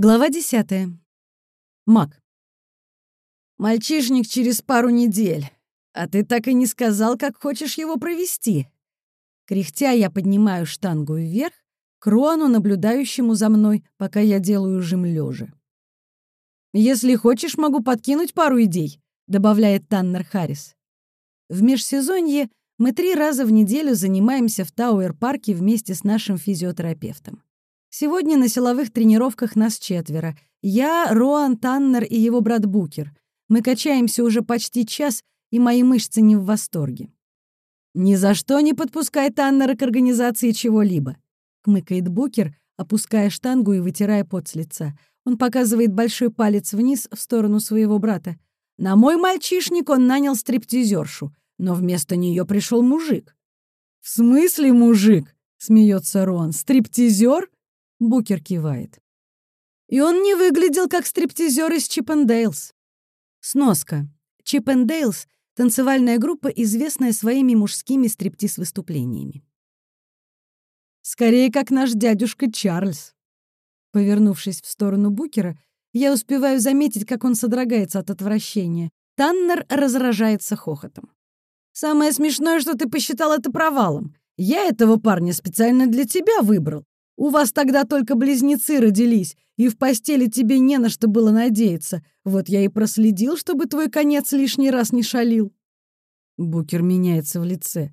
Глава десятая. Мак. «Мальчишник через пару недель, а ты так и не сказал, как хочешь его провести». Кряхтя я поднимаю штангу вверх, к Роану, наблюдающему за мной, пока я делаю жим лежа. «Если хочешь, могу подкинуть пару идей», — добавляет Таннер Харрис. В межсезонье мы три раза в неделю занимаемся в Тауэр-парке вместе с нашим физиотерапевтом. Сегодня на силовых тренировках нас четверо. Я, Роан Таннер и его брат Букер. Мы качаемся уже почти час, и мои мышцы не в восторге. «Ни за что не подпускай Таннера к организации чего-либо», — хмыкает Букер, опуская штангу и вытирая пот с лица. Он показывает большой палец вниз в сторону своего брата. «На мой мальчишник он нанял стриптизершу, но вместо нее пришел мужик». «В смысле мужик?» — смеется Рон. «Стриптизер?» Букер кивает. И он не выглядел как стриптизер из Чиппендейлс. Сноска. Чиппендейлс — танцевальная группа, известная своими мужскими стриптиз-выступлениями. Скорее, как наш дядюшка Чарльз. Повернувшись в сторону Букера, я успеваю заметить, как он содрогается от отвращения. Таннер разражается хохотом. «Самое смешное, что ты посчитал это провалом. Я этого парня специально для тебя выбрал. У вас тогда только близнецы родились, и в постели тебе не на что было надеяться. Вот я и проследил, чтобы твой конец лишний раз не шалил». Букер меняется в лице.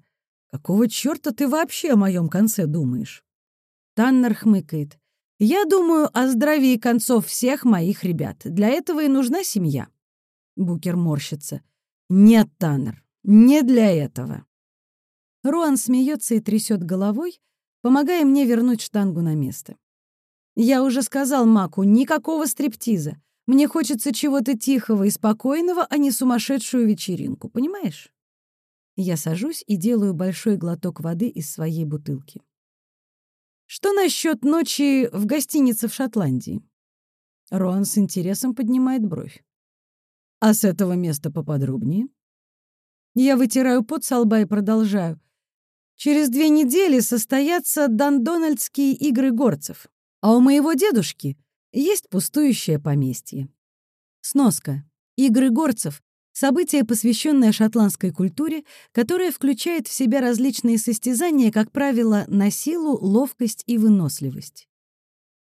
«Какого чёрта ты вообще о моем конце думаешь?» Таннер хмыкает. «Я думаю о здравии концов всех моих ребят. Для этого и нужна семья». Букер морщится. «Нет, Таннер, не для этого». Руан смеется и трясет головой, помогая мне вернуть штангу на место. Я уже сказал Маку, никакого стриптиза. Мне хочется чего-то тихого и спокойного, а не сумасшедшую вечеринку, понимаешь? Я сажусь и делаю большой глоток воды из своей бутылки. Что насчет ночи в гостинице в Шотландии? Роан с интересом поднимает бровь. А с этого места поподробнее? Я вытираю пот со лба и продолжаю. Через две недели состоятся Дандональдские игры горцев, а у моего дедушки есть пустующее поместье. Сноска. Игры горцев — событие, посвященное шотландской культуре, которое включает в себя различные состязания, как правило, на силу, ловкость и выносливость.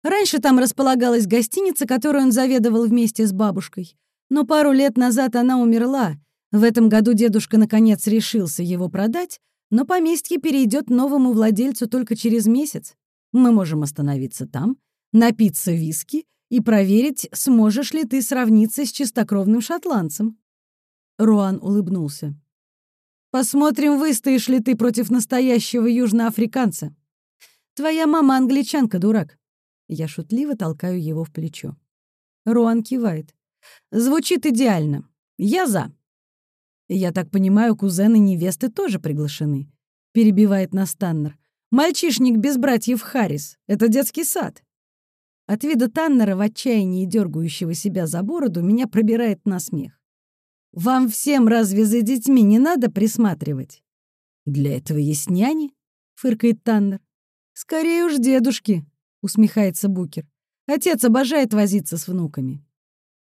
Раньше там располагалась гостиница, которую он заведовал вместе с бабушкой. Но пару лет назад она умерла. В этом году дедушка наконец решился его продать, но поместье перейдет новому владельцу только через месяц. Мы можем остановиться там, напиться виски и проверить, сможешь ли ты сравниться с чистокровным шотландцем». Руан улыбнулся. «Посмотрим, выстоишь ли ты против настоящего южноафриканца. Твоя мама англичанка, дурак». Я шутливо толкаю его в плечо. Руан кивает. «Звучит идеально. Я за». «Я так понимаю, кузены невесты тоже приглашены», — перебивает нас Таннер. «Мальчишник без братьев Харрис. Это детский сад». От вида Таннера в отчаянии дергающего себя за бороду меня пробирает на смех. «Вам всем разве за детьми не надо присматривать?» «Для этого есть няни», — фыркает Таннер. «Скорее уж дедушки», — усмехается Букер. «Отец обожает возиться с внуками».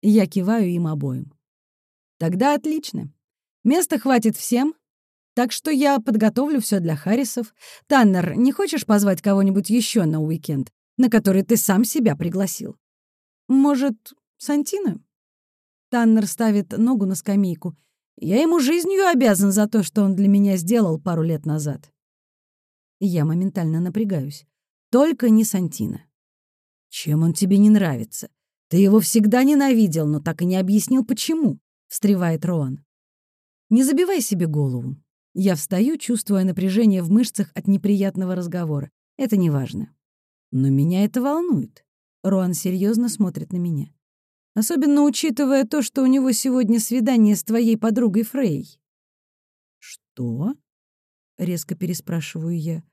Я киваю им обоим. «Тогда отлично. Места хватит всем, так что я подготовлю все для Харрисов. Таннер, не хочешь позвать кого-нибудь еще на уикенд, на который ты сам себя пригласил? Может, Сантина? Таннер ставит ногу на скамейку. Я ему жизнью обязан за то, что он для меня сделал пару лет назад. Я моментально напрягаюсь. Только не Сантина. Чем он тебе не нравится? Ты его всегда ненавидел, но так и не объяснил, почему, — встревает Роан. Не забивай себе голову. Я встаю, чувствуя напряжение в мышцах от неприятного разговора. Это не важно. Но меня это волнует. Роан серьезно смотрит на меня. Особенно учитывая то, что у него сегодня свидание с твоей подругой Фрей. Что? Резко переспрашиваю я.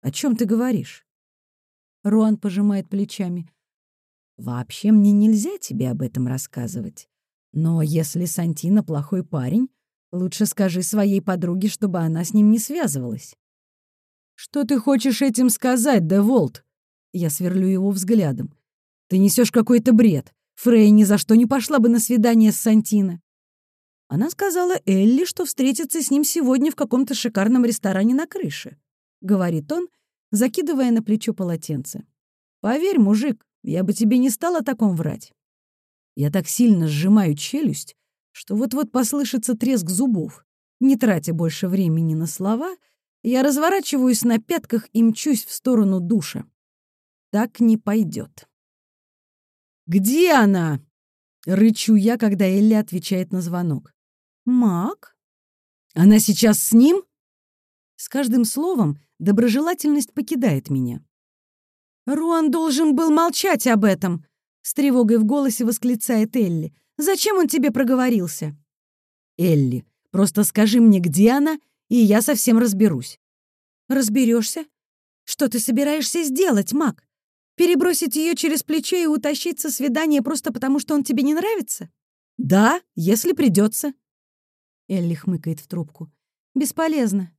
О чем ты говоришь? Роан пожимает плечами. Вообще мне нельзя тебе об этом рассказывать. Но если Сантина плохой парень, Лучше скажи своей подруге, чтобы она с ним не связывалась. «Что ты хочешь этим сказать, Деволт?» Я сверлю его взглядом. «Ты несешь какой-то бред. Фрей ни за что не пошла бы на свидание с Сантино. Она сказала Элли, что встретится с ним сегодня в каком-то шикарном ресторане на крыше, — говорит он, закидывая на плечо полотенце. Поверь, мужик, я бы тебе не стала таком врать. Я так сильно сжимаю челюсть, что вот-вот послышится треск зубов. Не тратя больше времени на слова, я разворачиваюсь на пятках и мчусь в сторону душа. Так не пойдет. «Где она?» — рычу я, когда Элли отвечает на звонок. «Мак? Она сейчас с ним?» С каждым словом доброжелательность покидает меня. «Руан должен был молчать об этом!» — с тревогой в голосе восклицает Элли. «Зачем он тебе проговорился?» «Элли, просто скажи мне, где она, и я совсем разберусь». «Разберешься? Что ты собираешься сделать, Мак? Перебросить ее через плечо и утащить со свидания просто потому, что он тебе не нравится?» «Да, если придется. Элли хмыкает в трубку. «Бесполезно.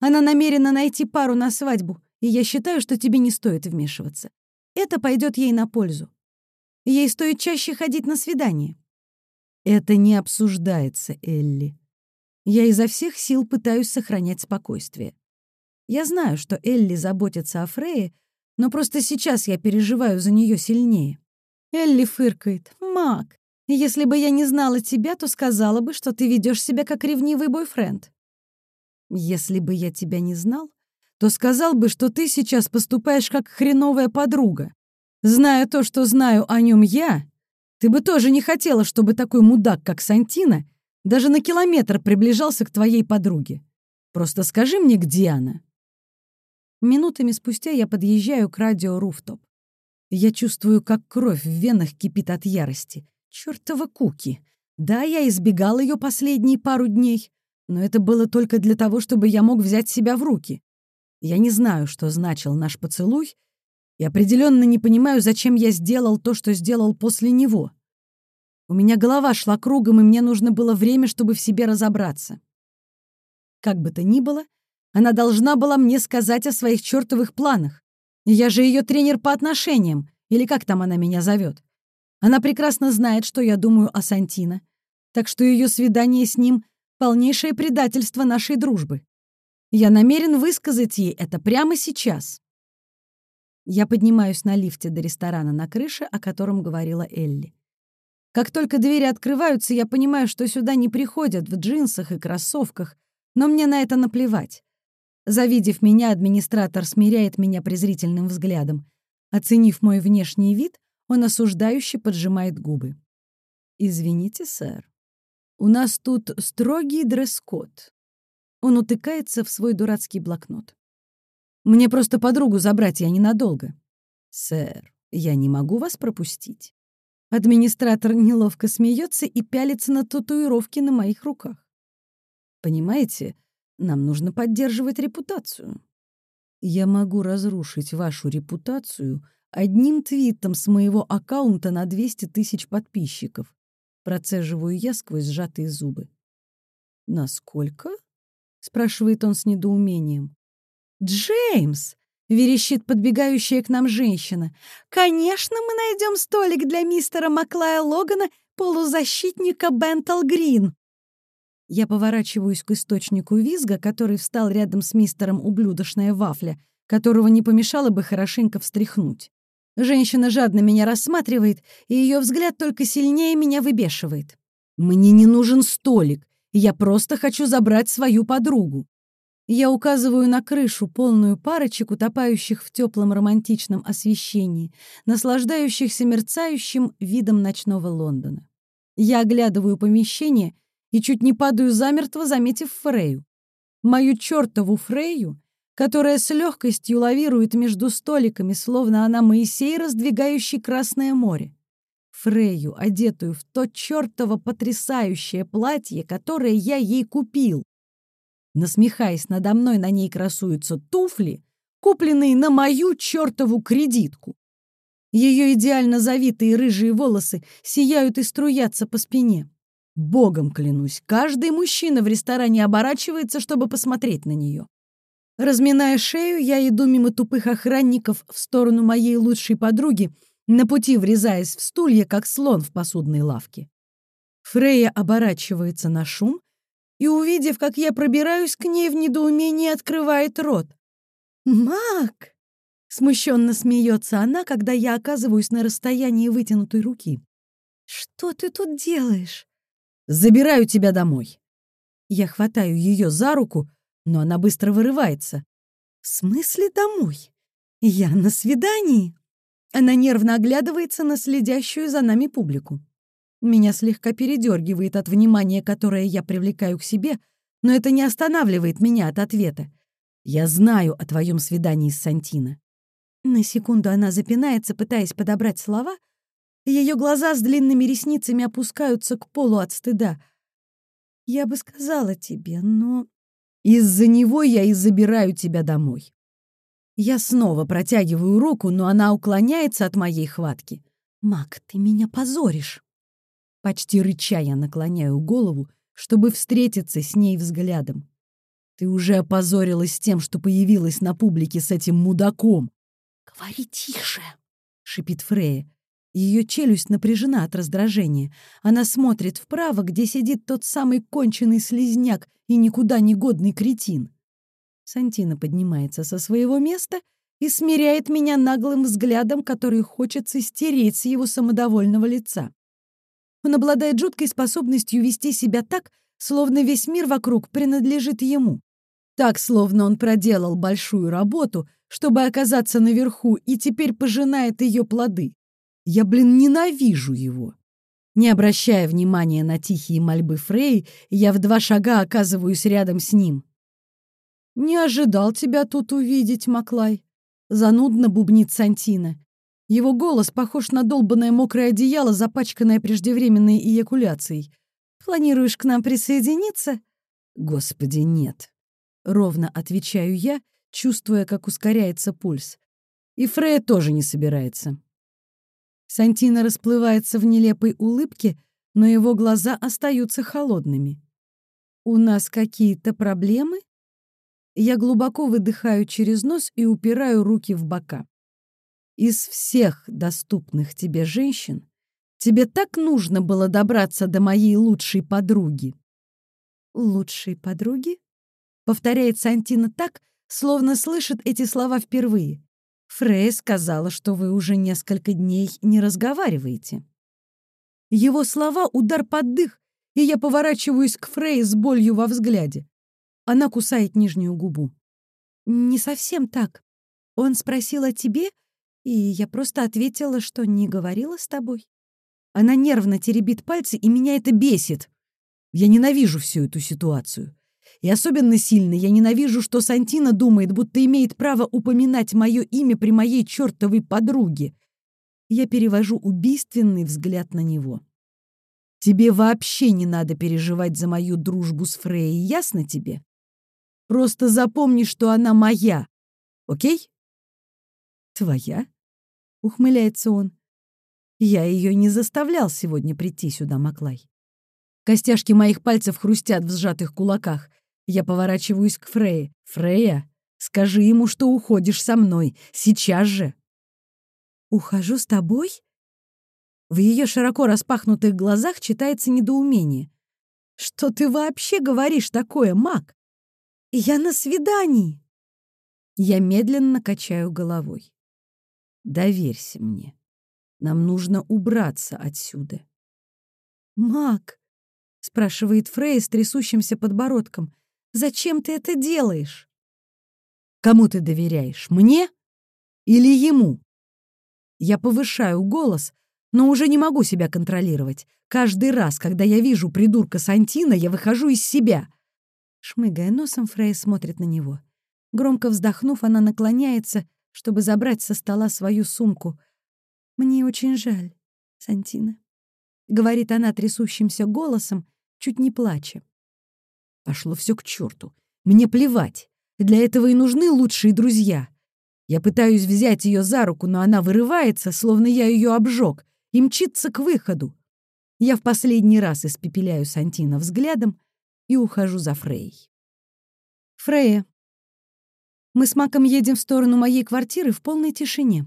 Она намерена найти пару на свадьбу, и я считаю, что тебе не стоит вмешиваться. Это пойдет ей на пользу. Ей стоит чаще ходить на свидания». «Это не обсуждается, Элли. Я изо всех сил пытаюсь сохранять спокойствие. Я знаю, что Элли заботится о Фрее, но просто сейчас я переживаю за нее сильнее». Элли фыркает. «Мак, если бы я не знала тебя, то сказала бы, что ты ведешь себя как ревнивый бойфренд. Если бы я тебя не знал, то сказал бы, что ты сейчас поступаешь как хреновая подруга. Зная то, что знаю о нем я, ты бы тоже не хотела, чтобы такой мудак, как Сантина, даже на километр приближался к твоей подруге. Просто скажи мне, где она. Минутами спустя я подъезжаю к радио Руфтоп. Я чувствую, как кровь в венах кипит от ярости. Чёртова Куки! Да, я избегал ее последние пару дней, но это было только для того, чтобы я мог взять себя в руки. Я не знаю, что значил наш поцелуй, и определенно не понимаю, зачем я сделал то, что сделал после него. У меня голова шла кругом, и мне нужно было время, чтобы в себе разобраться. Как бы то ни было, она должна была мне сказать о своих чертовых планах. Я же ее тренер по отношениям, или как там она меня зовет. Она прекрасно знает, что я думаю о Сантино, так что ее свидание с ним — полнейшее предательство нашей дружбы. Я намерен высказать ей это прямо сейчас. Я поднимаюсь на лифте до ресторана на крыше, о котором говорила Элли. Как только двери открываются, я понимаю, что сюда не приходят в джинсах и кроссовках, но мне на это наплевать. Завидев меня, администратор смиряет меня презрительным взглядом. Оценив мой внешний вид, он осуждающе поджимает губы. «Извините, сэр, у нас тут строгий дресс-код». Он утыкается в свой дурацкий блокнот. «Мне просто подругу забрать, я ненадолго». «Сэр, я не могу вас пропустить». Администратор неловко смеется и пялится на татуировки на моих руках. «Понимаете, нам нужно поддерживать репутацию. Я могу разрушить вашу репутацию одним твитом с моего аккаунта на 200 тысяч подписчиков. Процеживаю я сквозь сжатые зубы. «Насколько?» — спрашивает он с недоумением. «Джеймс!» — верещит подбегающая к нам женщина. «Конечно, мы найдем столик для мистера Маклая Логана, полузащитника Бентал Грин!» Я поворачиваюсь к источнику визга, который встал рядом с мистером ублюдочная вафля, которого не помешало бы хорошенько встряхнуть. Женщина жадно меня рассматривает, и ее взгляд только сильнее меня выбешивает. Мне не нужен столик, я просто хочу забрать свою подругу. Я указываю на крышу, полную парочек, утопающих в теплом романтичном освещении, наслаждающихся мерцающим видом ночного Лондона. Я оглядываю помещение и чуть не падаю замертво, заметив Фрею. Мою чертову Фрею, которая с легкостью лавирует между столиками, словно она Моисей, раздвигающий Красное море. Фрейю, одетую в то чертово потрясающее платье, которое я ей купил. Насмехаясь надо мной, на ней красуются туфли, купленные на мою чертову кредитку. Ее идеально завитые рыжие волосы сияют и струятся по спине. Богом клянусь, каждый мужчина в ресторане оборачивается, чтобы посмотреть на нее. Разминая шею, я иду мимо тупых охранников в сторону моей лучшей подруги, на пути врезаясь в стулья, как слон в посудной лавке. Фрея оборачивается на шум и, увидев, как я пробираюсь к ней в недоумении, открывает рот. «Мак!» — смущенно смеется она, когда я оказываюсь на расстоянии вытянутой руки. «Что ты тут делаешь?» «Забираю тебя домой». Я хватаю ее за руку, но она быстро вырывается. «В смысле домой? Я на свидании?» Она нервно оглядывается на следящую за нами публику. Меня слегка передергивает от внимания, которое я привлекаю к себе, но это не останавливает меня от ответа. Я знаю о твоем свидании с Сантино. На секунду она запинается, пытаясь подобрать слова. Ее глаза с длинными ресницами опускаются к полу от стыда. Я бы сказала тебе, но... Из-за него я и забираю тебя домой. Я снова протягиваю руку, но она уклоняется от моей хватки. «Мак, ты меня позоришь!» Почти рыча я наклоняю голову, чтобы встретиться с ней взглядом. Ты уже опозорилась тем, что появилась на публике с этим мудаком. «Говори тише!» — шипит Фрея. Ее челюсть напряжена от раздражения. Она смотрит вправо, где сидит тот самый конченый слезняк и никуда не годный кретин. Сантина поднимается со своего места и смиряет меня наглым взглядом, который хочется стереть с его самодовольного лица. Он обладает жуткой способностью вести себя так, словно весь мир вокруг принадлежит ему. Так, словно он проделал большую работу, чтобы оказаться наверху, и теперь пожинает ее плоды. Я, блин, ненавижу его. Не обращая внимания на тихие мольбы Фрей, я в два шага оказываюсь рядом с ним. «Не ожидал тебя тут увидеть, Маклай», — занудно бубнит Сантина. Его голос похож на долбанное мокрое одеяло, запачканное преждевременной эякуляцией. «Планируешь к нам присоединиться?» «Господи, нет!» — ровно отвечаю я, чувствуя, как ускоряется пульс. И Фрея тоже не собирается. Сантина расплывается в нелепой улыбке, но его глаза остаются холодными. «У нас какие-то проблемы?» Я глубоко выдыхаю через нос и упираю руки в бока. Из всех доступных тебе женщин тебе так нужно было добраться до моей лучшей подруги. Лучшей подруги? Повторяет Сантина так, словно слышит эти слова впервые. Фрей сказала, что вы уже несколько дней не разговариваете. Его слова — удар под дых, и я поворачиваюсь к Фрей с болью во взгляде. Она кусает нижнюю губу. «Не совсем так. Он спросил о тебе, и я просто ответила, что не говорила с тобой. Она нервно теребит пальцы, и меня это бесит. Я ненавижу всю эту ситуацию. И особенно сильно я ненавижу, что Сантина думает, будто имеет право упоминать мое имя при моей чертовой подруге. Я перевожу убийственный взгляд на него. Тебе вообще не надо переживать за мою дружбу с Фрейей, ясно тебе? Просто запомни, что она моя. Окей? Твоя? Ухмыляется он. Я ее не заставлял сегодня прийти сюда, Маклай. Костяшки моих пальцев хрустят в сжатых кулаках. Я поворачиваюсь к Фрейе. «Фрея, скажи ему, что уходишь со мной. Сейчас же!» «Ухожу с тобой?» В ее широко распахнутых глазах читается недоумение. «Что ты вообще говоришь такое, маг? Я на свидании!» Я медленно качаю головой. Доверься мне. Нам нужно убраться отсюда. Мак, спрашивает Фрей с трясущимся подбородком, зачем ты это делаешь? Кому ты доверяешь, мне или ему? Я повышаю голос, но уже не могу себя контролировать. Каждый раз, когда я вижу придурка Сантина, я выхожу из себя. Шмыгая носом, Фрей смотрит на него. Громко вздохнув, она наклоняется чтобы забрать со стола свою сумку. «Мне очень жаль, Сантина», — говорит она трясущимся голосом, чуть не плача. Пошло все к черту. Мне плевать. Для этого и нужны лучшие друзья. Я пытаюсь взять ее за руку, но она вырывается, словно я ее обжег, и мчится к выходу. Я в последний раз испепеляю Сантина взглядом и ухожу за Фрей. Фрея, мы с Маком едем в сторону моей квартиры в полной тишине.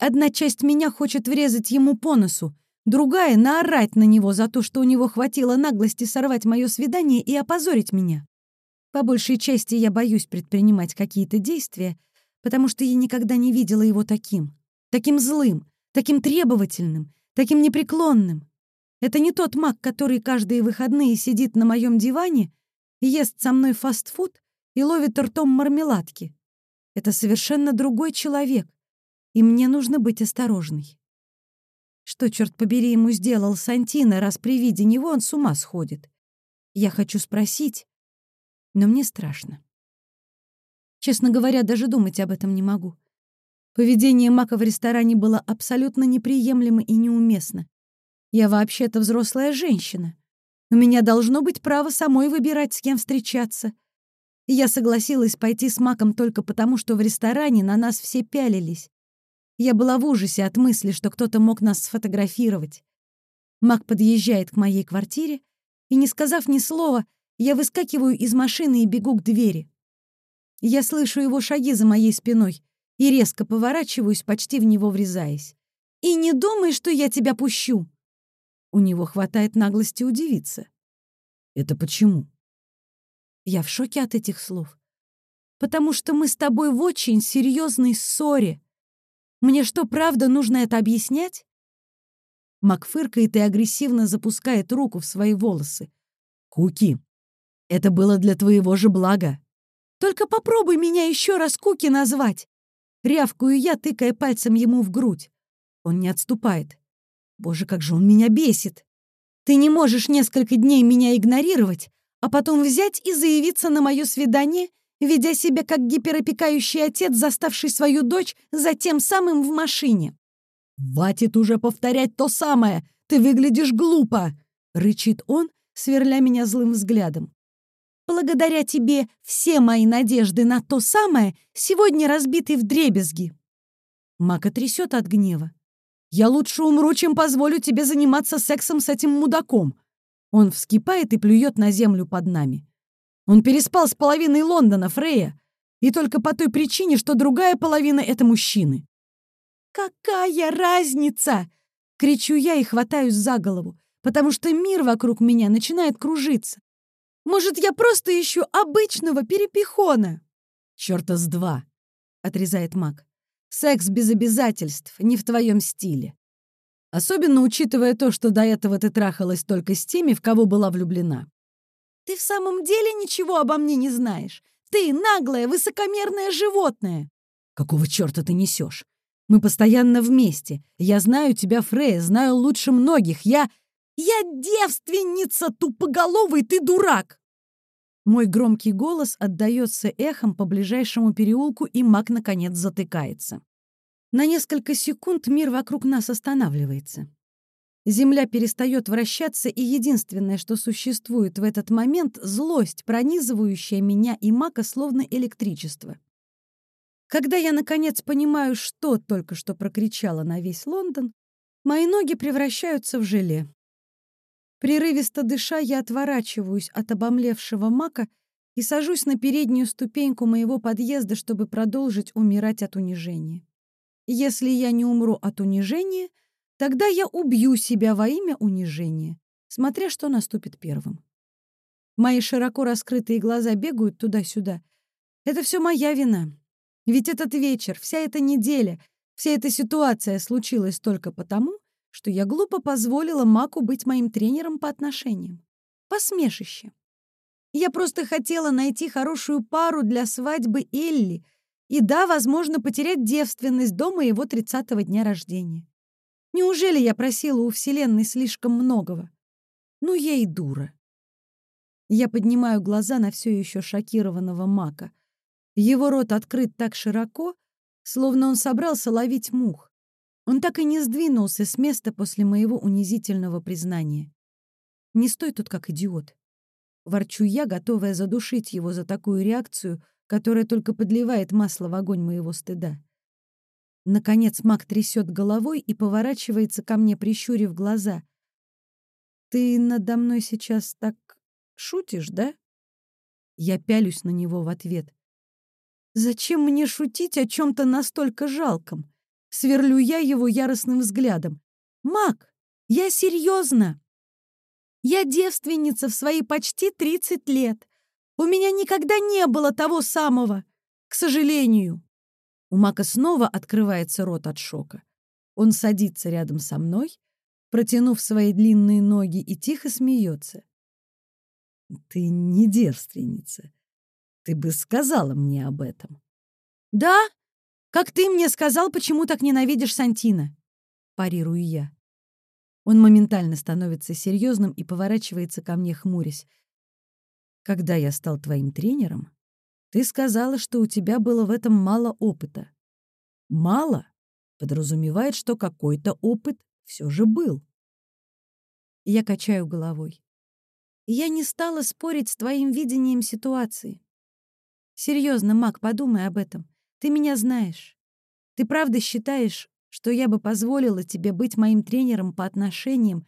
Одна часть меня хочет врезать ему по носу, другая — наорать на него за то, что у него хватило наглости сорвать мое свидание и опозорить меня. По большей части я боюсь предпринимать какие-то действия, потому что я никогда не видела его таким, таким злым, таким требовательным, таким непреклонным. Это не тот маг, который каждые выходные сидит на моем диване, ест со мной фастфуд и ловит ртом мармеладки. Это совершенно другой человек, и мне нужно быть осторожной. Что, черт побери, ему сделал Сантина, раз при виде него он с ума сходит? Я хочу спросить, но мне страшно. Честно говоря, даже думать об этом не могу. Поведение Мака в ресторане было абсолютно неприемлемо и неуместно. Я вообще-то взрослая женщина. У меня должно быть право самой выбирать, с кем встречаться. И я согласилась пойти с Маком только потому, что в ресторане на нас все пялились. Я была в ужасе от мысли, что кто-то мог нас сфотографировать. Мак подъезжает к моей квартире, и, не сказав ни слова, я выскакиваю из машины и бегу к двери. Я слышу его шаги за моей спиной и резко поворачиваюсь, почти в него врезаясь. «И не думай, что я тебя пущу!» У него хватает наглости удивиться. «Это почему?» Я в шоке от этих слов. «Потому что мы с тобой в очень серьезной ссоре. Мне что, правда, нужно это объяснять?» Мак фыркает и агрессивно запускает руку в свои волосы. «Куки, это было для твоего же блага. Только попробуй меня еще раз Куки назвать. Рявкую я, тыкая пальцем ему в грудь. Он не отступает. Боже, как же он меня бесит. Ты не можешь несколько дней меня игнорировать, а потом взять и заявиться на мое свидание, ведя себя как гиперопекающий отец, заставший свою дочь за тем самым в машине. «Хватит уже повторять то самое! Ты выглядишь глупо!» — рычит он, сверля меня злым взглядом. Благодаря тебе все мои надежды на то самое сегодня разбиты в дребезги. Мака трясет от гнева. Я лучше умру, чем позволю тебе заниматься сексом с этим мудаком. Он вскипает и плюет на землю под нами. Он переспал с половиной Лондона, Фрея, и только по той причине, что другая половина — это мужчины. «Какая разница?» — кричу я и хватаюсь за голову, потому что мир вокруг меня начинает кружиться. Может, я просто ищу обычного перепихона?» «Чёрта с два!» — отрезает маг. «Секс без обязательств, не в твоем стиле. Особенно учитывая то, что до этого ты трахалась только с теми, в кого была влюблена». «Ты в самом деле ничего обо мне не знаешь? Ты наглое, высокомерное животное!» «Какого чёрта ты несёшь? Мы постоянно вместе. Я знаю тебя, Фрея, знаю лучше многих. Я...» «Я девственница, тупоголовый ты дурак!» Мой громкий голос отдаётся эхом по ближайшему переулку, и маг, наконец, затыкается. На несколько секунд мир вокруг нас останавливается. Земля перестает вращаться, и единственное, что существует в этот момент — злость, пронизывающая меня и мака словно электричество. Когда я, наконец, понимаю, что только что прокричала на весь Лондон, мои ноги превращаются в желе. Прерывисто дыша, я отворачиваюсь от обомлевшего мака и сажусь на переднюю ступеньку моего подъезда, чтобы продолжить умирать от унижения. Если я не умру от унижения, тогда я убью себя во имя унижения, смотря что наступит первым. Мои широко раскрытые глаза бегают туда-сюда. Это все моя вина. Ведь этот вечер, вся эта неделя, вся эта ситуация случилась только потому, что я глупо позволила Маку быть моим тренером по отношениям. Посмешище. Я просто хотела найти хорошую пару для свадьбы Элли и, да, возможно, потерять девственность до моего тридцатого дня рождения. Неужели я просила у Вселенной слишком многого? Ну, я и дура. Я поднимаю глаза на все еще шокированного Мака. Его рот открыт так широко, словно он собрался ловить мух. Он так и не сдвинулся с места после моего унизительного признания. Не стой тут как идиот. Ворчу я, готовая задушить его за такую реакцию, которая только подливает масло в огонь моего стыда. Наконец маг трясет головой и поворачивается ко мне, прищурив глаза. «Ты надо мной сейчас так шутишь, да?» Я пялюсь на него в ответ. «Зачем мне шутить о чем-то настолько жалком? Сверлю я его яростным взглядом. «Мак, я серьезно. Я девственница в свои почти 30 лет. У меня никогда не было того самого, к сожалению». У Мака снова открывается рот от шока. Он садится рядом со мной, протянув свои длинные ноги, и тихо смеется. «Ты не девственница. Ты бы сказала мне об этом». «Да? Как ты мне сказал, почему так ненавидишь Сантина?» Парирую я. Он моментально становится серьезным и поворачивается ко мне, хмурясь. «Когда я стал твоим тренером, ты сказала, что у тебя было в этом мало опыта. Мало подразумевает, что какой-то опыт все же был. Я качаю головой. Я не стала спорить с твоим видением ситуации. Серьезно, Мак, подумай об этом. Ты меня знаешь. Ты правда считаешь, что я бы позволила тебе быть моим тренером по отношениям,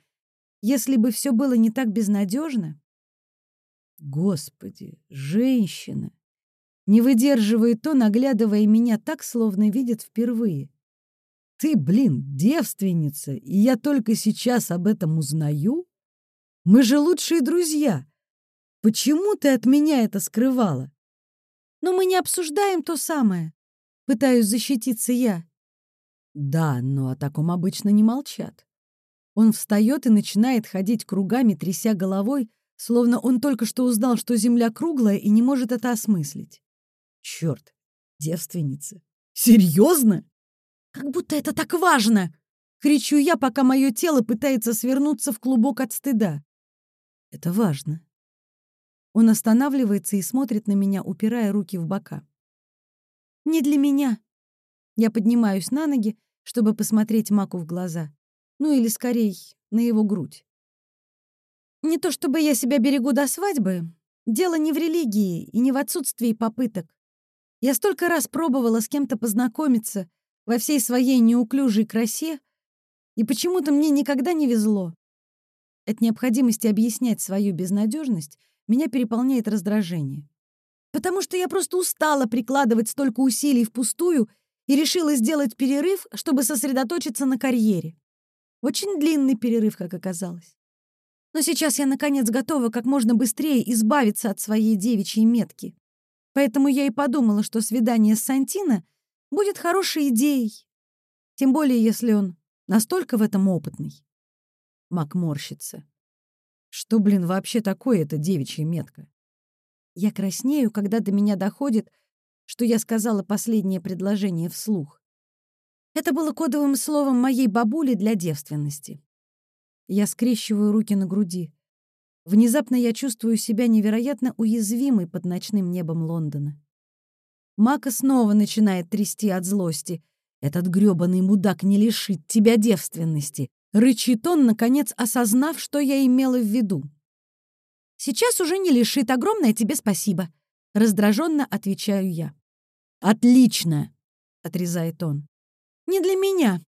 если бы все было не так безнадежно? Господи, женщина! Не выдерживает то, наглядывая меня так, словно видит впервые. Ты, блин, девственница, и я только сейчас об этом узнаю? Мы же лучшие друзья. Почему ты от меня это скрывала? Но мы не обсуждаем то самое. Пытаюсь защититься я. Да, но о таком обычно не молчат. Он встает и начинает ходить кругами, тряся головой, словно он только что узнал, что Земля круглая и не может это осмыслить. Черт, девственница. Серьезно? Как будто это так важно! Кричу я, пока мое тело пытается свернуться в клубок от стыда. Это важно. Он останавливается и смотрит на меня, упирая руки в бока. Не для меня. Я поднимаюсь на ноги, чтобы посмотреть Маку в глаза. Ну или, скорее, на его грудь. Не то чтобы я себя берегу до свадьбы. Дело не в религии и не в отсутствии попыток. Я столько раз пробовала с кем-то познакомиться во всей своей неуклюжей красе, и почему-то мне никогда не везло. От необходимости объяснять свою безнадежность меня переполняет раздражение. Потому что я просто устала прикладывать столько усилий впустую и решила сделать перерыв, чтобы сосредоточиться на карьере. Очень длинный перерыв, как оказалось. Но сейчас я, наконец, готова как можно быстрее избавиться от своей девичьей метки. Поэтому я и подумала, что свидание с Сантино будет хорошей идеей. Тем более, если он настолько в этом опытный. Мак морщится. Что, блин, вообще такое эта девичья метка? Я краснею, когда до меня доходит, что я сказала последнее предложение вслух. Это было кодовым словом моей бабули для девственности. Я скрещиваю руки на груди. Внезапно я чувствую себя невероятно уязвимой под ночным небом Лондона. Мака снова начинает трясти от злости. «Этот грёбаный мудак не лишит тебя девственности!» Рычит он, наконец осознав, что я имела в виду. «Сейчас уже не лишит, огромное тебе спасибо!» Раздраженно отвечаю я. «Отлично!» — отрезает он. «Не для меня!»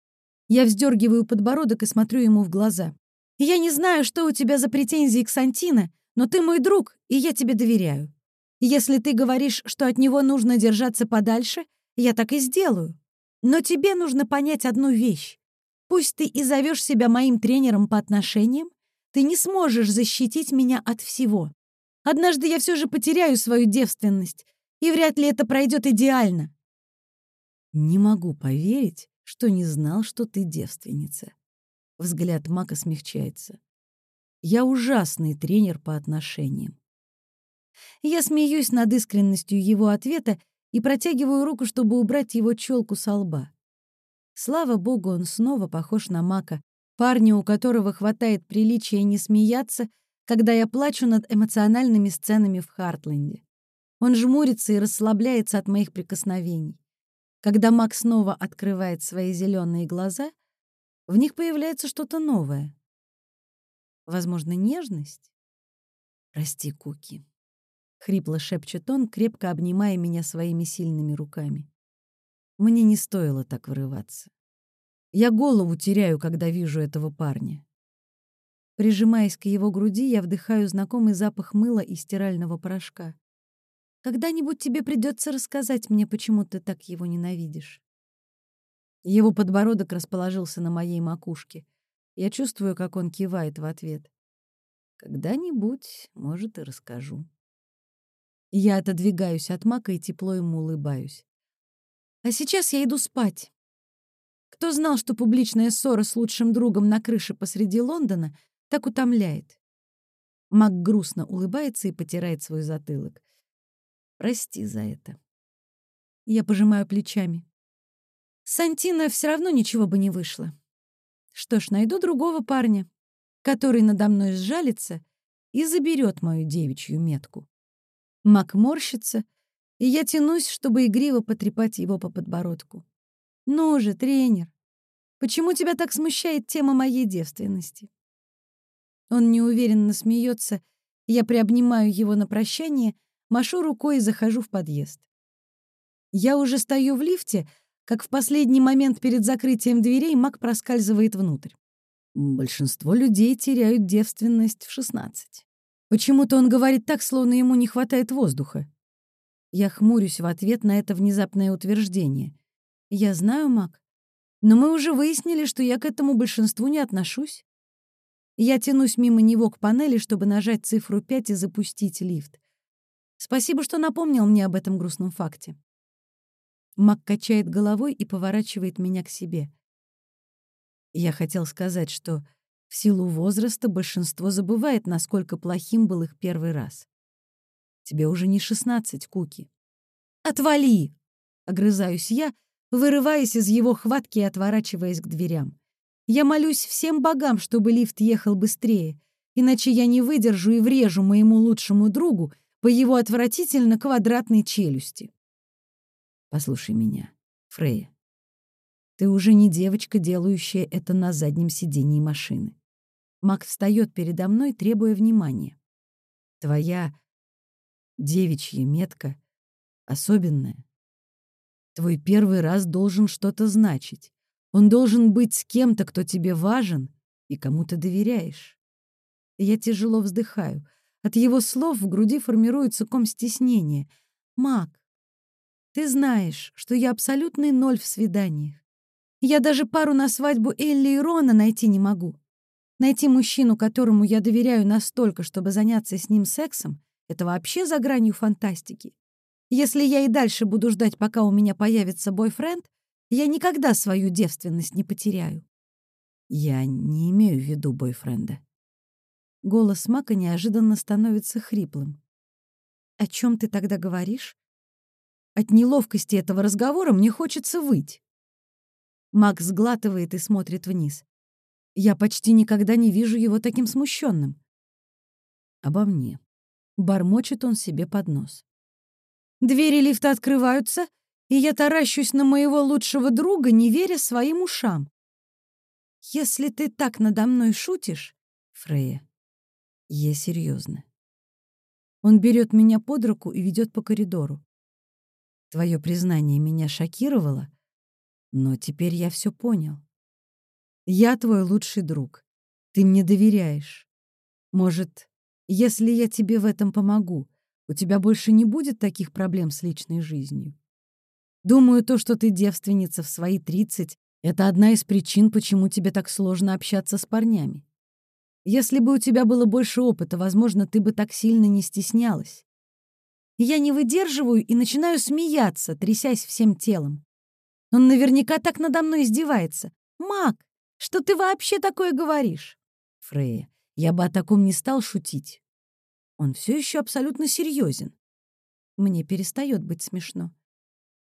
Я вздергиваю подбородок и смотрю ему в глаза. Я не знаю, что у тебя за претензии к Сантино, но ты мой друг, и я тебе доверяю. Если ты говоришь, что от него нужно держаться подальше, я так и сделаю. Но тебе нужно понять одну вещь. Пусть ты и зовешь себя моим тренером по отношениям, ты не сможешь защитить меня от всего. Однажды я все же потеряю свою девственность, и вряд ли это пройдет идеально. Не могу поверить, что не знал, что ты девственница. Взгляд Мака смягчается. Я ужасный тренер по отношениям. Я смеюсь над искренностью его ответа и протягиваю руку, чтобы убрать его челку со лба. Слава богу, он снова похож на Мака, парня, у которого хватает приличия не смеяться, когда я плачу над эмоциональными сценами в Хартленде. Он жмурится и расслабляется от моих прикосновений. Когда Мак снова открывает свои зеленые глаза — в них появляется что-то новое. Возможно, нежность? Прости, Куки. Хрипло шепчет он, крепко обнимая меня своими сильными руками. Мне не стоило так вырываться. Я голову теряю, когда вижу этого парня. Прижимаясь к его груди, я вдыхаю знакомый запах мыла и стирального порошка. Когда-нибудь тебе придется рассказать мне, почему ты так его ненавидишь. Его подбородок расположился на моей макушке. Я чувствую, как он кивает в ответ. Когда-нибудь, может, и расскажу. Я отодвигаюсь от Мака и тепло ему улыбаюсь. А сейчас я иду спать. Кто знал, что публичная ссора с лучшим другом на крыше посреди Лондона так утомляет? Мак грустно улыбается и потирает свой затылок. Прости за это. Я пожимаю плечами. Сантина все равно ничего бы не вышло. Что ж, найду другого парня, который надо мной сжалится и заберет мою девичью метку. Мак морщится, и я тянусь, чтобы игриво потрепать его по подбородку. «Ну же, тренер, почему тебя так смущает тема моей девственности?» Он неуверенно смеется, я приобнимаю его на прощание, машу рукой и захожу в подъезд. Я уже стою в лифте, как в последний момент перед закрытием дверей Мак проскальзывает внутрь. Большинство людей теряют девственность в 16. Почему-то он говорит так, словно ему не хватает воздуха. Я хмурюсь в ответ на это внезапное утверждение. Я знаю, Мак, но мы уже выяснили, что я к этому большинству не отношусь. Я тянусь мимо него к панели, чтобы нажать цифру 5 и запустить лифт. Спасибо, что напомнил мне об этом грустном факте. Мак качает головой и поворачивает меня к себе. Я хотел сказать, что в силу возраста большинство забывает, насколько плохим был их первый раз. Тебе уже не шестнадцать, Куки. «Отвали!» — огрызаюсь я, вырываясь из его хватки и отворачиваясь к дверям. Я молюсь всем богам, чтобы лифт ехал быстрее, иначе я не выдержу и врежу моему лучшему другу по его отвратительно квадратной челюсти. Послушай меня, Фрея. Ты уже не девочка, делающая это на заднем сидении машины. Мак встает передо мной, требуя внимания. Твоя девичья метка особенная. Твой первый раз должен что-то значить. Он должен быть с кем-то, кто тебе важен и кому ты доверяешь. Я тяжело вздыхаю. От его слов в груди формируется ком стеснения. Мак, ты знаешь, что я абсолютный ноль в свиданиях. Я даже пару на свадьбу Элли и Рона найти не могу. Найти мужчину, которому я доверяю настолько, чтобы заняться с ним сексом, это вообще за гранью фантастики. Если я и дальше буду ждать, пока у меня появится бойфренд, я никогда свою девственность не потеряю. Я не имею в виду бойфренда. Голос Мака неожиданно становится хриплым. «О чем ты тогда говоришь?» От неловкости этого разговора мне хочется выть. Макс сглатывает и смотрит вниз. Я почти никогда не вижу его таким смущенным. Обо мне. Бормочет он себе под нос. Двери лифта открываются, и я таращусь на моего лучшего друга, не веря своим ушам. Если ты так надо мной шутишь, Фрея, я серьезно. Он берет меня под руку и ведет по коридору. Твое признание меня шокировало, но теперь я все понял. Я твой лучший друг. Ты мне доверяешь. Может, если я тебе в этом помогу, у тебя больше не будет таких проблем с личной жизнью. Думаю, то, что ты девственница в свои тридцать, это одна из причин, почему тебе так сложно общаться с парнями. Если бы у тебя было больше опыта, возможно, ты бы так сильно не стеснялась. Я не выдерживаю и начинаю смеяться, трясясь всем телом. Он наверняка так надо мной издевается. «Мак, что ты вообще такое говоришь?» «Фрея, я бы о таком не стал шутить». Он все еще абсолютно серьезен. Мне перестает быть смешно.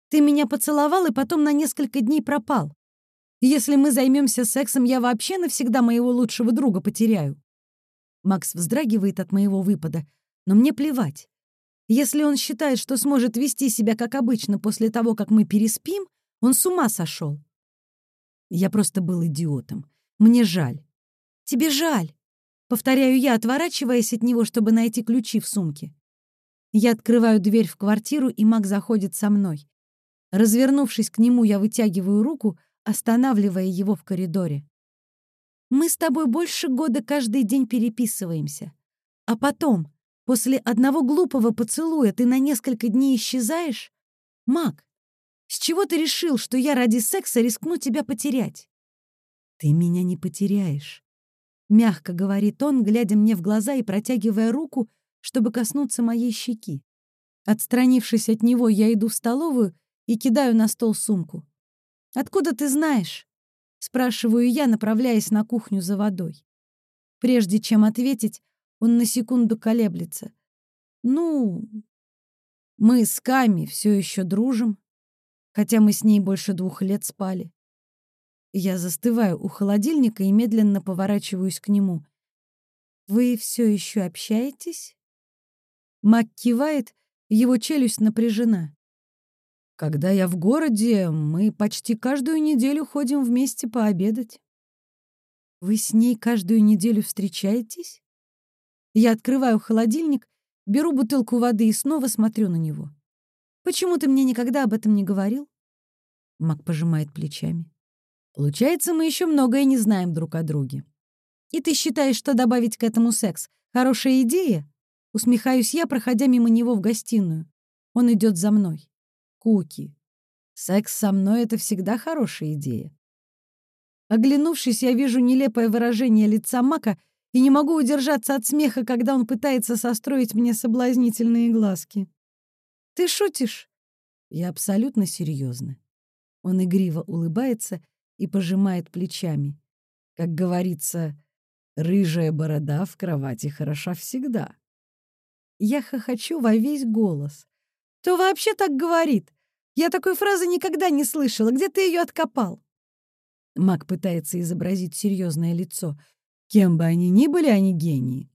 Ты меня поцеловал и потом на несколько дней пропал. Если мы займемся сексом, я вообще навсегда моего лучшего друга потеряю. Макс вздрагивает от моего выпада, но мне плевать. Если он считает, что сможет вести себя как обычно после того, как мы переспим, он с ума сошел. Я просто был идиотом. Мне жаль. Тебе жаль. Повторяю я, отворачиваясь от него, чтобы найти ключи в сумке. Я открываю дверь в квартиру, и Мак заходит со мной. Развернувшись к нему, я вытягиваю руку, останавливая его в коридоре. «Мы с тобой больше года каждый день переписываемся. А потом, После одного глупого поцелуя ты на несколько дней исчезаешь? Мак, С чего ты решил, что я ради секса рискну тебя потерять? Ты меня не потеряешь. Мягко говорит он, глядя мне в глаза и протягивая руку, чтобы коснуться моей щеки. Отстранившись от него, я иду в столовую и кидаю на стол сумку. «Откуда ты знаешь?» — спрашиваю я, направляясь на кухню за водой. Прежде чем ответить, он на секунду колеблется. «Ну, мы с Ками все еще дружим, хотя мы с ней больше двух лет спали». Я застываю у холодильника и медленно поворачиваюсь к нему. «Вы все еще общаетесь?» Мак кивает, его челюсть напряжена. Когда я в городе, мы почти каждую неделю ходим вместе пообедать. Вы с ней каждую неделю встречаетесь? Я открываю холодильник, беру бутылку воды и снова смотрю на него. Почему ты мне никогда об этом не говорил? Мак пожимает плечами. Получается, мы еще многое не знаем друг о друге. И ты считаешь, что добавить к этому секс — хорошая идея? Усмехаюсь я, проходя мимо него в гостиную. Он идет за мной. Куки. Секс со мной — это всегда хорошая идея. Оглянувшись, я вижу нелепое выражение лица Мака и не могу удержаться от смеха, когда он пытается состроить мне соблазнительные глазки. «Ты шутишь?» Я абсолютно серьезно. Он игриво улыбается и пожимает плечами. Как говорится, рыжая борода в кровати хороша всегда. Я хохочу во весь голос. «Кто вообще так говорит? Я такой фразы никогда не слышала. Где ты ее откопал?» Мак пытается изобразить серьезное лицо. Кем бы они ни были, они гении.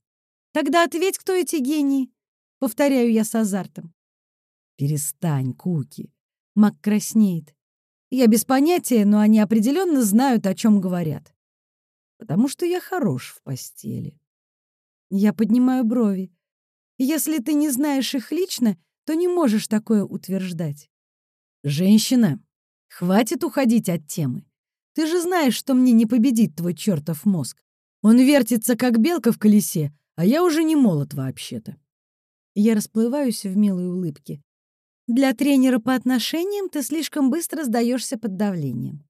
«Тогда ответь, кто эти гении?» Повторяю я с азартом. «Перестань, Куки». Мак краснеет. Я без понятия, но они определенно знают, о чем говорят. Потому что я хорош в постели. Я поднимаю брови. Если ты не знаешь их лично, то не можешь такое утверждать. Женщина, хватит уходить от темы. Ты же знаешь, что мне не победит твой чертов мозг. Он вертится, как белка в колесе, а я уже не молод вообще-то. Я расплываюсь в милой улыбке. Для тренера по отношениям ты слишком быстро сдаешься под давлением.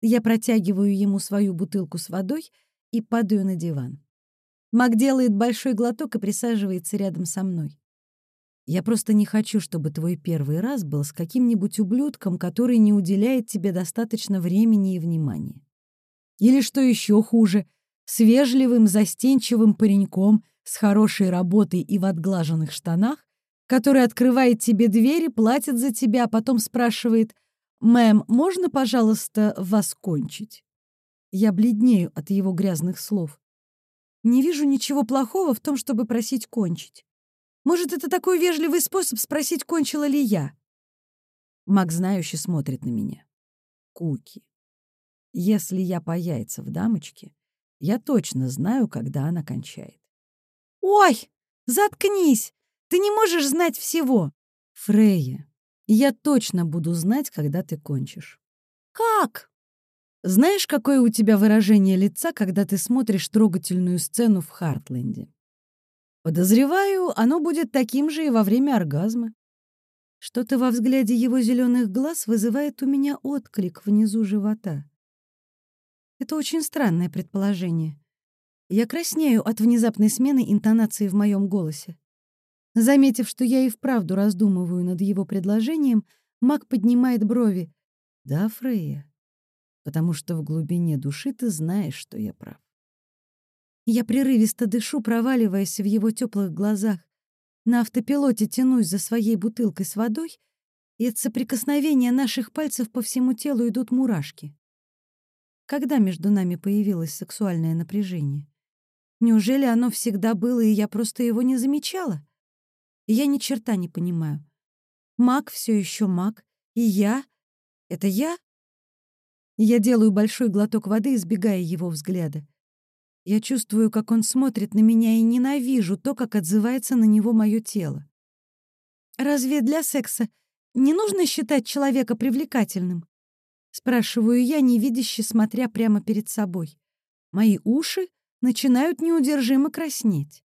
Я протягиваю ему свою бутылку с водой и падаю на диван. Мак делает большой глоток и присаживается рядом со мной. Я просто не хочу, чтобы твой первый раз был с каким-нибудь ублюдком, который не уделяет тебе достаточно времени и внимания. Или, что еще хуже, с вежливым, застенчивым пареньком с хорошей работой и в отглаженных штанах, который открывает тебе двери, платит за тебя, а потом спрашивает «Мэм, можно, пожалуйста, вас кончить?» Я бледнею от его грязных слов. Не вижу ничего плохого в том, чтобы просить кончить. Может, это такой вежливый способ спросить, кончила ли я? Мак знающе смотрит на меня. Куки. Если я по яйца в дамочке, я точно знаю, когда она кончает. «Ой, заткнись! Ты не можешь знать всего!» «Фрея, я точно буду знать, когда ты кончишь». «Как?» Знаешь, какое у тебя выражение лица, когда ты смотришь трогательную сцену в Хартленде? Подозреваю, оно будет таким же и во время оргазма. Что-то во взгляде его зеленых глаз вызывает у меня отклик внизу живота. Это очень странное предположение. Я краснею от внезапной смены интонации в моем голосе. Заметив, что я и вправду раздумываю над его предложением, Мак поднимает брови. «Да, Фрейя, потому что в глубине души ты знаешь, что я прав. Я прерывисто дышу, проваливаясь в его теплых глазах. На автопилоте тянусь за своей бутылкой с водой, и от соприкосновения наших пальцев по всему телу идут мурашки. Когда между нами появилось сексуальное напряжение? Неужели оно всегда было, и я просто его не замечала? я ни черта не понимаю. Маг все еще маг, и я — это я? Я делаю большой глоток воды, избегая его взгляда. Я чувствую, как он смотрит на меня, и ненавижу то, как отзывается на него мое тело. «Разве для секса не нужно считать человека привлекательным?» Спрашиваю я, невидяще смотря прямо перед собой. Мои уши начинают неудержимо краснеть.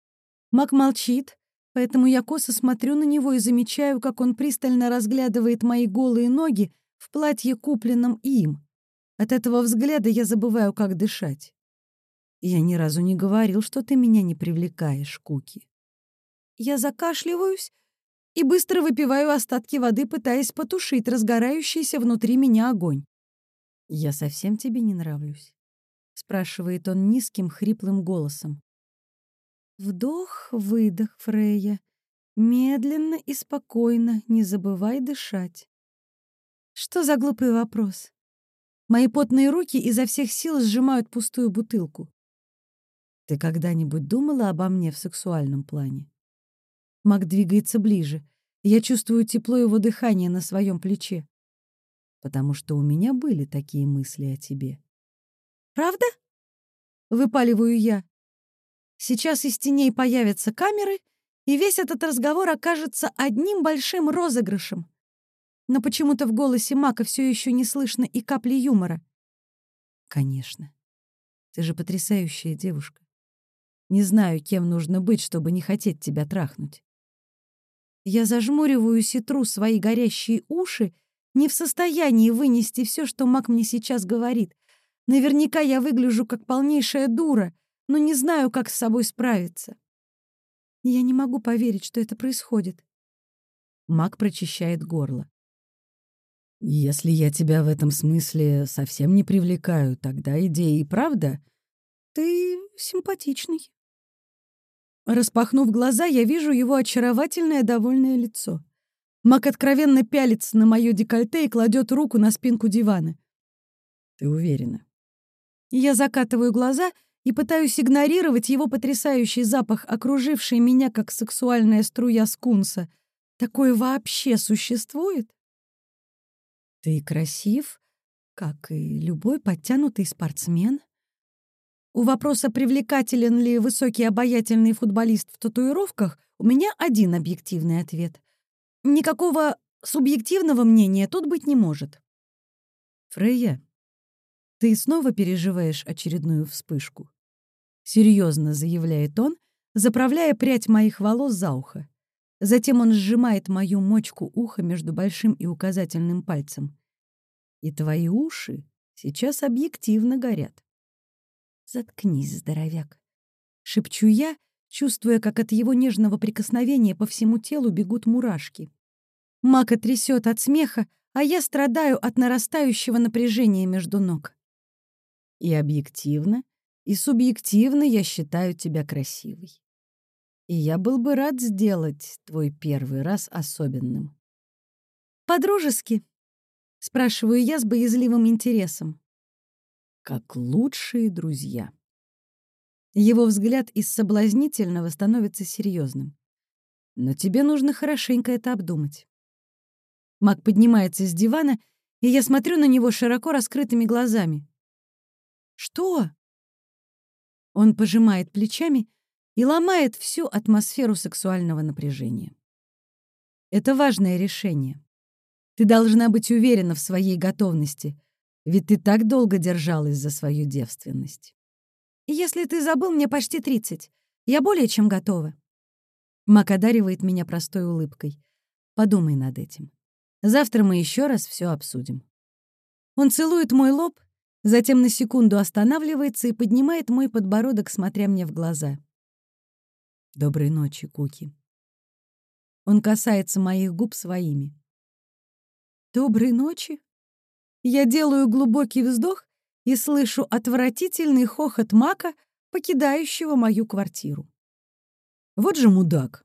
Мак молчит, поэтому я косо смотрю на него и замечаю, как он пристально разглядывает мои голые ноги, в платье, купленном им. От этого взгляда я забываю, как дышать. Я ни разу не говорил, что ты меня не привлекаешь, Куки. Я закашливаюсь и быстро выпиваю остатки воды, пытаясь потушить разгорающийся внутри меня огонь. «Я совсем тебе не нравлюсь?» — спрашивает он низким, хриплым голосом. Вдох, выдох, Фрея. Медленно и спокойно, не забывай дышать. Что за глупый вопрос? Мои потные руки изо всех сил сжимают пустую бутылку. Ты когда-нибудь думала обо мне в сексуальном плане? Мак двигается ближе. Я чувствую тепло его дыхания на своем плече. Потому что у меня были такие мысли о тебе. «Правда?» — выпаливаю я. Сейчас из теней появятся камеры, и весь этот разговор окажется одним большим розыгрышем. Но почему-то в голосе Мака все еще не слышно и капли юмора. «Конечно. Ты же потрясающая девушка. Не знаю, кем нужно быть, чтобы не хотеть тебя трахнуть. Я зажмуриваюсь и тру свои горящие уши, не в состоянии вынести все, что Мак мне сейчас говорит. Наверняка я выгляжу как полнейшая дура, но не знаю, как с собой справиться. Я не могу поверить, что это происходит. Мак прочищает горло. Если я тебя в этом смысле совсем не привлекаю, тогда идея и правда. Ты симпатичный. Распахнув глаза, я вижу его очаровательное довольное лицо. Мак откровенно пялится на моё декольте и кладет руку на спинку дивана. Ты уверена? Я закатываю глаза и пытаюсь игнорировать его потрясающий запах, окруживший меня как сексуальная струя скунса. Такое вообще существует? Ты красив, как и любой подтянутый спортсмен. У вопроса, привлекателен ли высокий обаятельный футболист в татуировках, у меня один объективный ответ. Никакого субъективного мнения тут быть не может. Фрейя, ты снова переживаешь очередную вспышку? Серьезно заявляет он, заправляя прядь моих волос за ухо. Затем он сжимает мою мочку уха между большим и указательным пальцем. И твои уши сейчас объективно горят. «Заткнись, здоровяк!» — шепчу я, чувствуя, как от его нежного прикосновения по всему телу бегут мурашки. Мака трясет от смеха, а я страдаю от нарастающего напряжения между ног. И объективно, и субъективно я считаю тебя красивой. И я был бы рад сделать твой первый раз особенным. «По-дружески?» — спрашиваю я с боязливым интересом как лучшие друзья. Его взгляд из соблазнительного становится серьезным. Но тебе нужно хорошенько это обдумать. Мак поднимается с дивана, и я смотрю на него широко раскрытыми глазами. «Что?» Он пожимает плечами и ломает всю атмосферу сексуального напряжения. Это важное решение. Ты должна быть уверена в своей готовности — ведь ты так долго держалась за свою девственность. Если ты забыл, мне почти тридцать. Я более чем готова. Мак одаривает меня простой улыбкой. Подумай над этим. Завтра мы еще раз все обсудим. Он целует мой лоб, затем на секунду останавливается и поднимает мой подбородок, смотря мне в глаза. Доброй ночи, Куки. Он касается моих губ своими. Доброй ночи? Я делаю глубокий вздох и слышу отвратительный хохот Мака, покидающего мою квартиру. Вот же мудак.